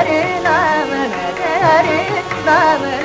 ዳሪ ናመነ ዳሪ ናመነ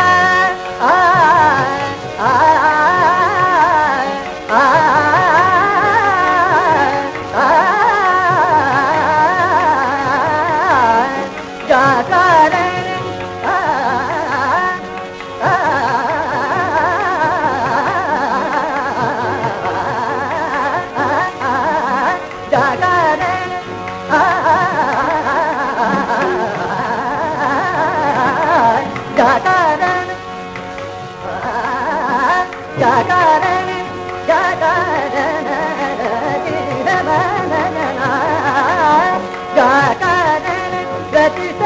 गति